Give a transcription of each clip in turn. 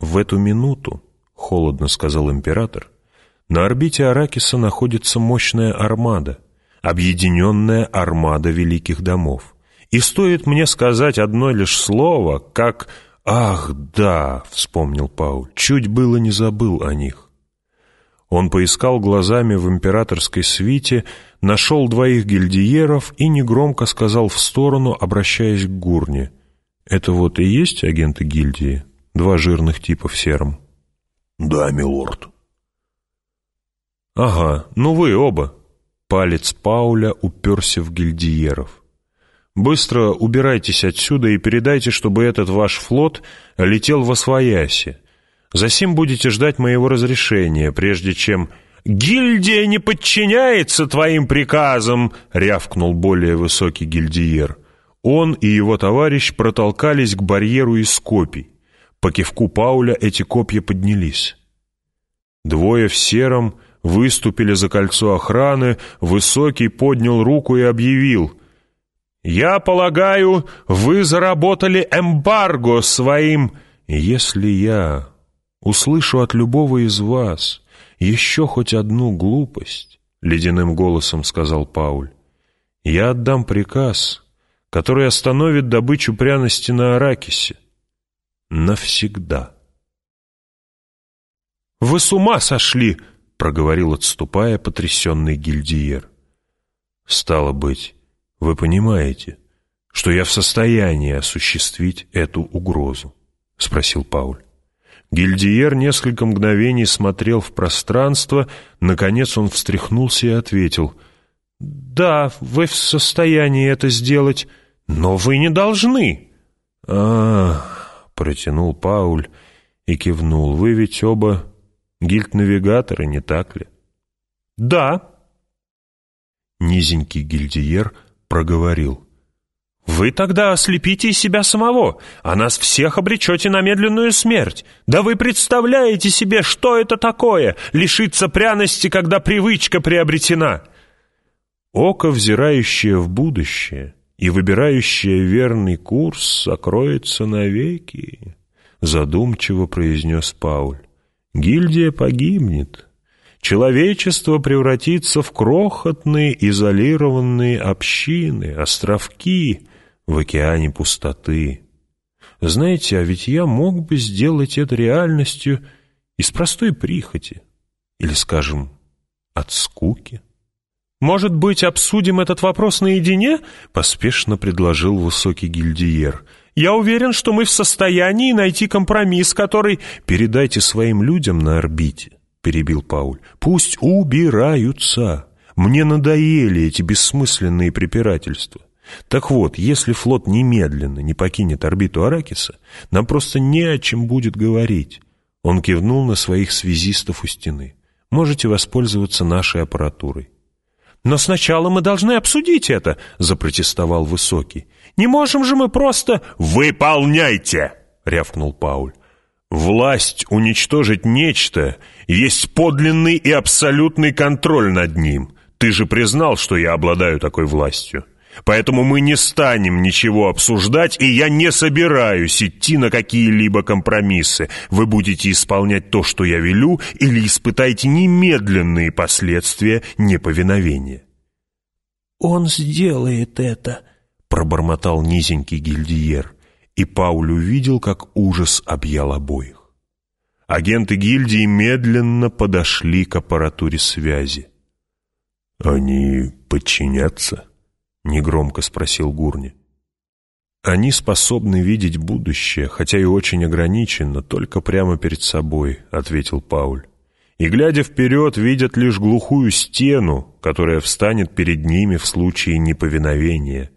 В эту минуту, холодно сказал император, на орбите Аракиса находится мощная армада, объединенная армада великих домов. И стоит мне сказать одно лишь слово, как «Ах, да!» — вспомнил Пауль. Чуть было не забыл о них. Он поискал глазами в императорской свите, нашел двоих гильдиеров и негромко сказал в сторону, обращаясь к Гурне. «Это вот и есть агенты гильдии? Два жирных типа в сером?» «Да, милорд». «Ага, ну вы оба». Палец Пауля уперся в гильдиеров. «Быстро убирайтесь отсюда и передайте, чтобы этот ваш флот летел во свояси. Засим будете ждать моего разрешения, прежде чем...» «Гильдия не подчиняется твоим приказам!» — рявкнул более высокий гильдиер. Он и его товарищ протолкались к барьеру из копий. По кивку Пауля эти копья поднялись. Двое в сером выступили за кольцо охраны, Высокий поднял руку и объявил. «Я полагаю, вы заработали эмбарго своим...» «Если я услышу от любого из вас еще хоть одну глупость, — ледяным голосом сказал Пауль, — я отдам приказ, который остановит добычу пряности на Аракисе. Навсегда. «Вы с ума сошли!» — проговорил, отступая, потрясенный гильдиер. «Стало быть, вы понимаете, что я в состоянии осуществить эту угрозу?» — спросил Пауль. Гильдиер несколько мгновений смотрел в пространство, наконец он встряхнулся и ответил. «Да, вы в состоянии это сделать, но вы не должны». «А, — протянул Пауль и кивнул, — вы ведь оба гильд-навигаторы, не так ли?» «Да». Низенький гильдиер проговорил. Вы тогда ослепите себя самого, а нас всех обречете на медленную смерть. Да вы представляете себе, что это такое — лишиться пряности, когда привычка приобретена?» Око, взирающее в будущее и выбирающее верный курс, сокроется навеки, — задумчиво произнес Пауль. «Гильдия погибнет». Человечество превратится в крохотные изолированные общины, островки, в океане пустоты. Знаете, а ведь я мог бы сделать это реальностью из простой прихоти, или, скажем, от скуки. «Может быть, обсудим этот вопрос наедине?» — поспешно предложил высокий гильдиер. «Я уверен, что мы в состоянии найти компромисс, который...» «Передайте своим людям на орбите», — перебил Пауль. «Пусть убираются. Мне надоели эти бессмысленные препирательства. Так вот, если флот немедленно не покинет орбиту Аракиса, нам просто не о чем будет говорить. Он кивнул на своих связистов у стены. Можете воспользоваться нашей аппаратурой. «Но сначала мы должны обсудить это», — запротестовал Высокий. «Не можем же мы просто...» «Выполняйте!» — рявкнул Пауль. «Власть уничтожить нечто есть подлинный и абсолютный контроль над ним. Ты же признал, что я обладаю такой властью». Поэтому мы не станем ничего обсуждать, и я не собираюсь идти на какие-либо компромиссы. Вы будете исполнять то, что я велю, или испытаете немедленные последствия неповиновения». «Он сделает это», — пробормотал низенький гильдиер, и Пауль увидел, как ужас объял обоих. Агенты гильдии медленно подошли к аппаратуре связи. «Они подчинятся?» — негромко спросил Гурни. «Они способны видеть будущее, хотя и очень ограниченно, только прямо перед собой», — ответил Пауль. «И, глядя вперед, видят лишь глухую стену, которая встанет перед ними в случае неповиновения.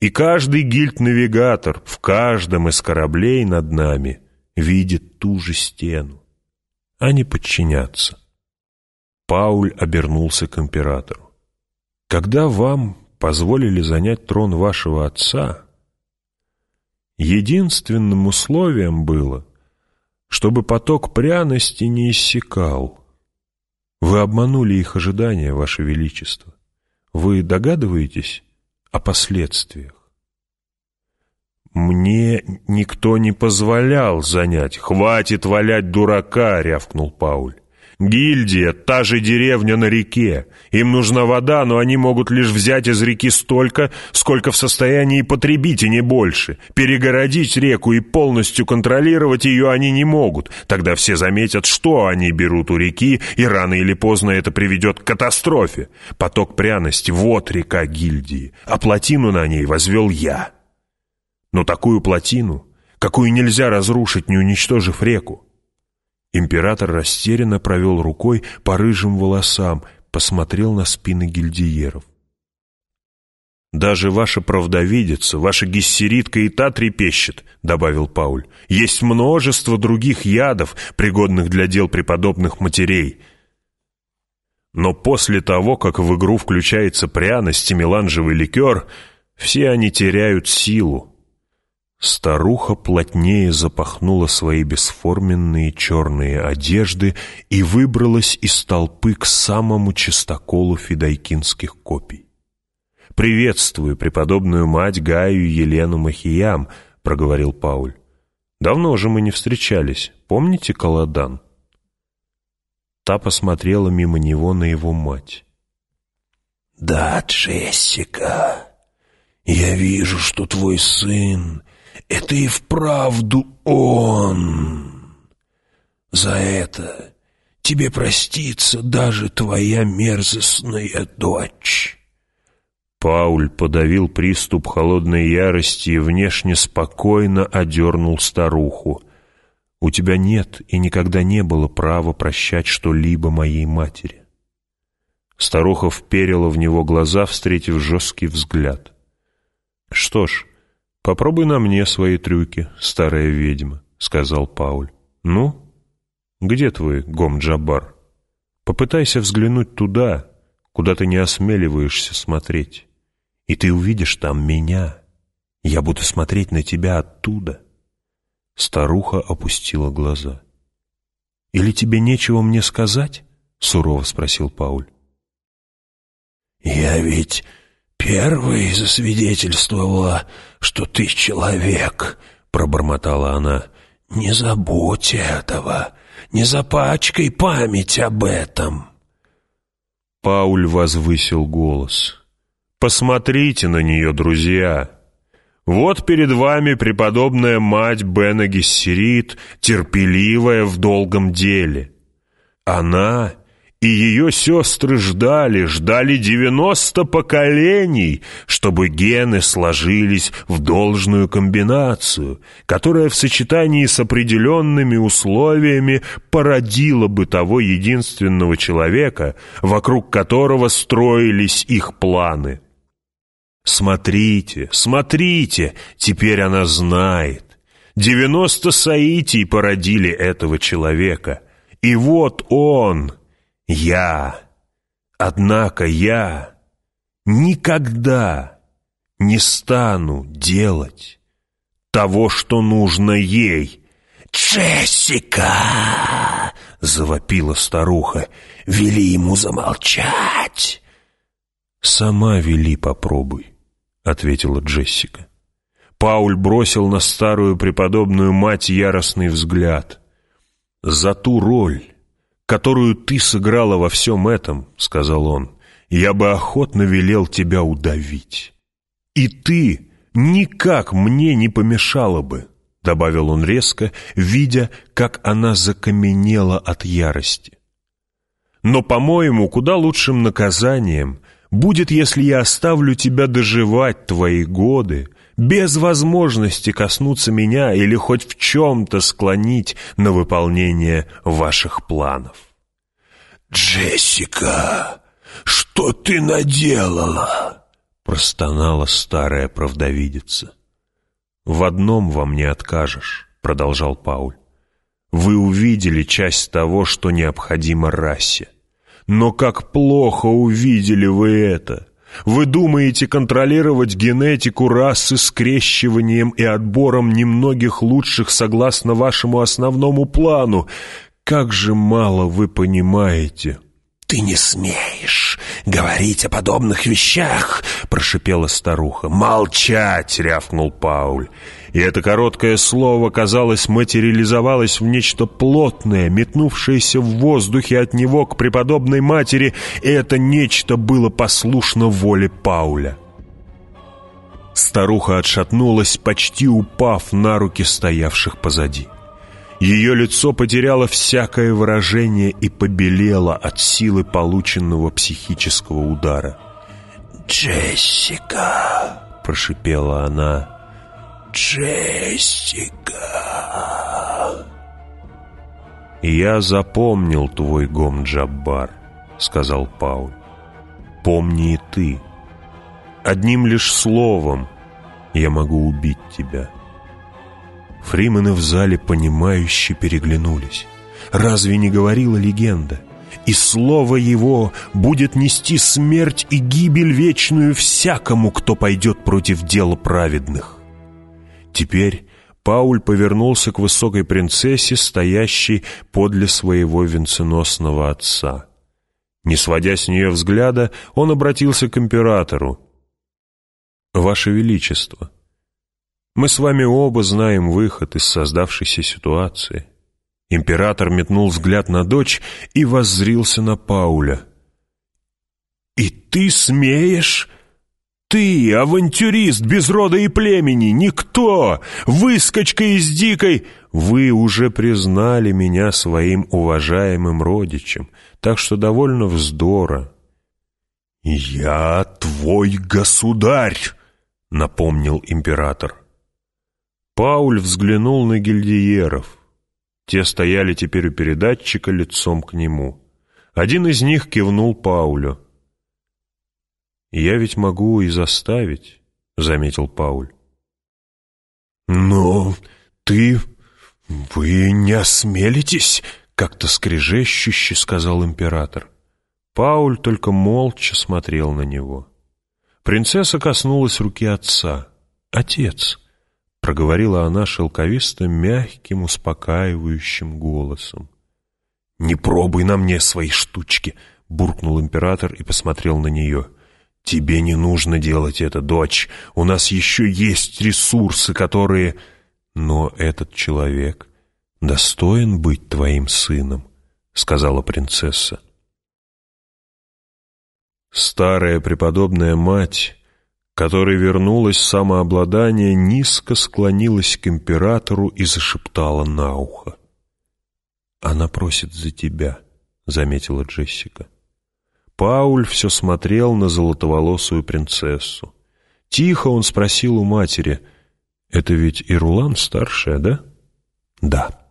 И каждый гильд-навигатор в каждом из кораблей над нами видит ту же стену. Они подчинятся». Пауль обернулся к императору. «Когда вам позволили занять трон вашего отца, единственным условием было, чтобы поток пряности не иссякал. Вы обманули их ожидания, Ваше Величество. Вы догадываетесь о последствиях? «Мне никто не позволял занять. Хватит валять дурака!» — рявкнул Пауль. Гильдия — та же деревня на реке. Им нужна вода, но они могут лишь взять из реки столько, сколько в состоянии потребить, и не больше. Перегородить реку и полностью контролировать ее они не могут. Тогда все заметят, что они берут у реки, и рано или поздно это приведет к катастрофе. Поток пряности — вот река гильдии, а плотину на ней возвел я. Но такую плотину, какую нельзя разрушить, не уничтожив реку. Император растерянно провел рукой по рыжим волосам, посмотрел на спины гильдиеров. «Даже ваша правдовидица, ваша гессеритка и та трепещет», — добавил Пауль. «Есть множество других ядов, пригодных для дел преподобных матерей. Но после того, как в игру включается пряность и меланжевый ликер, все они теряют силу, Старуха плотнее запахнула свои бесформенные черные одежды и выбралась из толпы к самому чистоколу фидайкинских копий. «Приветствую преподобную мать Гаю Елену Махиям», — проговорил Пауль. «Давно же мы не встречались. Помните Каладан?» Та посмотрела мимо него на его мать. «Да, Джессика, я вижу, что твой сын это и вправду он. За это тебе простится даже твоя мерзостная дочь». Пауль подавил приступ холодной ярости и внешне спокойно одернул старуху. «У тебя нет и никогда не было права прощать что-либо моей матери». Старуха вперила в него глаза, встретив жесткий взгляд. «Что ж, «Попробуй на мне свои трюки, старая ведьма», — сказал Пауль. «Ну, где твой Гом-Джабар? Попытайся взглянуть туда, куда ты не осмеливаешься смотреть, и ты увидишь там меня. Я буду смотреть на тебя оттуда». Старуха опустила глаза. «Или тебе нечего мне сказать?» — сурово спросил Пауль. «Я ведь «Первый засвидетельствовала, что ты человек», — пробормотала она. «Не забудь этого, не запачкай память об этом». Пауль возвысил голос. «Посмотрите на нее, друзья!» Вот перед вами преподобная мать Бена Гессерит, терпеливая в долгом деле. Она и ее сестры ждали, ждали девяносто поколений, чтобы гены сложились в должную комбинацию, которая в сочетании с определенными условиями породила бы того единственного человека, вокруг которого строились их планы. Смотрите, смотрите, теперь она знает. Девяносто соитий породили этого человека. И вот он, я, однако я никогда не стану делать того, что нужно ей. «Джессика!» — завопила старуха. «Вели ему замолчать!» «Сама вели, попробуй», — ответила Джессика. Пауль бросил на старую преподобную мать яростный взгляд. «За ту роль, которую ты сыграла во всем этом, — сказал он, — я бы охотно велел тебя удавить. И ты никак мне не помешала бы, — добавил он резко, видя, как она закаменела от ярости. Но, по-моему, куда лучшим наказанием будет, если я оставлю тебя доживать твои годы, без возможности коснуться меня или хоть в чем-то склонить на выполнение ваших планов. «Джессика, что ты наделала?» простонала старая правдовидица. «В одном вам не откажешь», — продолжал Пауль. «Вы увидели часть того, что необходимо расе. Но как плохо увидели вы это! Вы думаете контролировать генетику расы скрещиванием и отбором немногих лучших согласно вашему основному плану. Как же мало вы понимаете!» «Ты не смеешь говорить о подобных вещах!» — прошипела старуха. «Молчать!» — рявкнул Пауль. И это короткое слово, казалось, материализовалось в нечто плотное, метнувшееся в воздухе от него к преподобной матери, и это нечто было послушно воле Пауля. Старуха отшатнулась, почти упав на руки стоявших позади. Ее лицо потеряло всякое выражение и побелело от силы полученного психического удара. «Джессика!» — прошипела она. «Джессика!» «Я запомнил твой гом, Джаббар», — сказал Пауль. «Помни и ты. Одним лишь словом я могу убить тебя». Фримены в зале понимающе переглянулись. Разве не говорила легенда? И слово его будет нести смерть и гибель вечную всякому, кто пойдет против дела праведных. Теперь Пауль повернулся к высокой принцессе, стоящей подле своего венценосного отца. Не сводя с нее взгляда, он обратился к императору. «Ваше Величество, мы с вами оба знаем выход из создавшейся ситуации». Император метнул взгляд на дочь и воззрился на Пауля. «И ты смеешь?» «Ты, авантюрист без рода и племени, никто! Выскочка из дикой!» «Вы уже признали меня своим уважаемым родичем, так что довольно вздора». «Я твой государь!» — напомнил император. Пауль взглянул на гильдиеров. Те стояли теперь у передатчика лицом к нему. Один из них кивнул Паулю. «Я ведь могу и заставить», — заметил Пауль. «Но ты... вы не осмелитесь?» — как-то скрежещуще сказал император. Пауль только молча смотрел на него. Принцесса коснулась руки отца. «Отец», — проговорила она шелковисто мягким, успокаивающим голосом. «Не пробуй на мне свои штучки», — буркнул император и посмотрел на нее. «Тебе не нужно делать это, дочь. У нас еще есть ресурсы, которые...» «Но этот человек достоин быть твоим сыном», — сказала принцесса. Старая преподобная мать, которой вернулось самообладание, низко склонилась к императору и зашептала на ухо. «Она просит за тебя», — заметила Джессика. Пауль все смотрел на золотоволосую принцессу. Тихо он спросил у матери, «Это ведь Ирлан старшая, да?» «Да»,